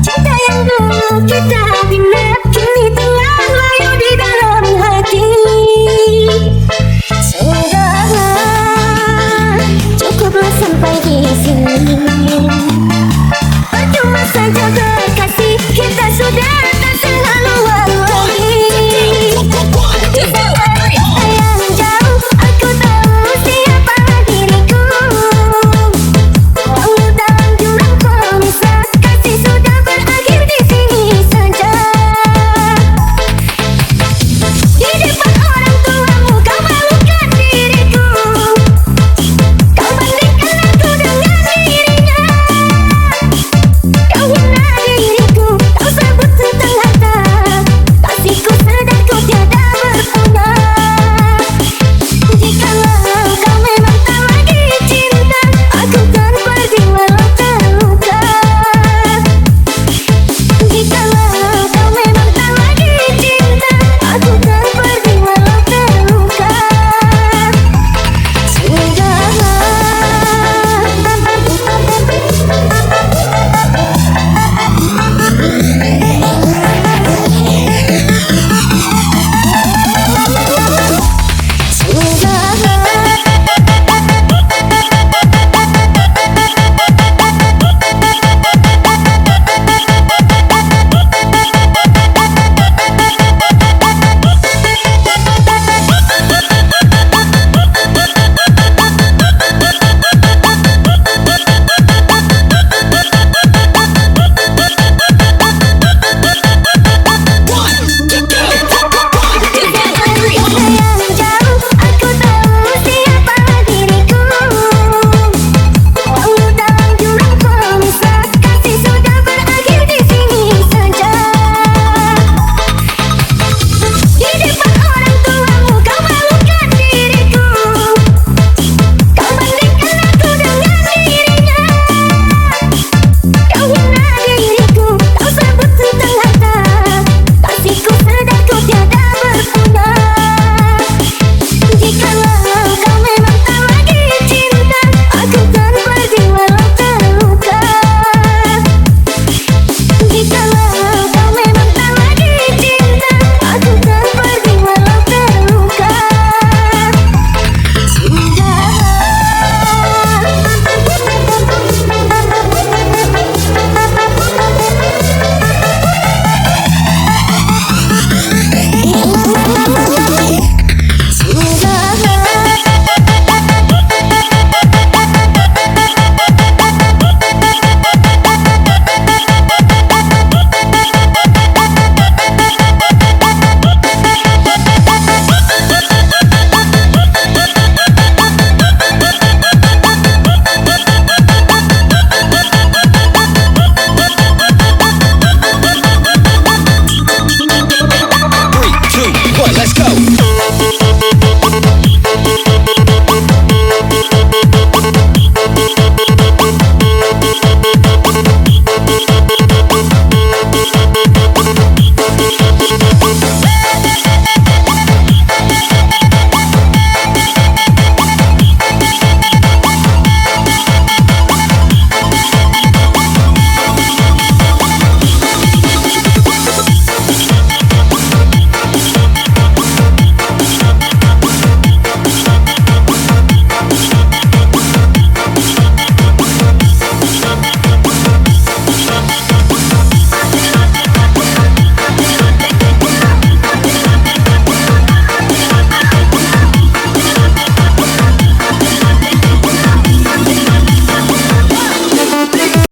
Cinta yang dulu kita bina Kini telah layu di dalam hati. Sudahlah Cukuplah sampai di sini.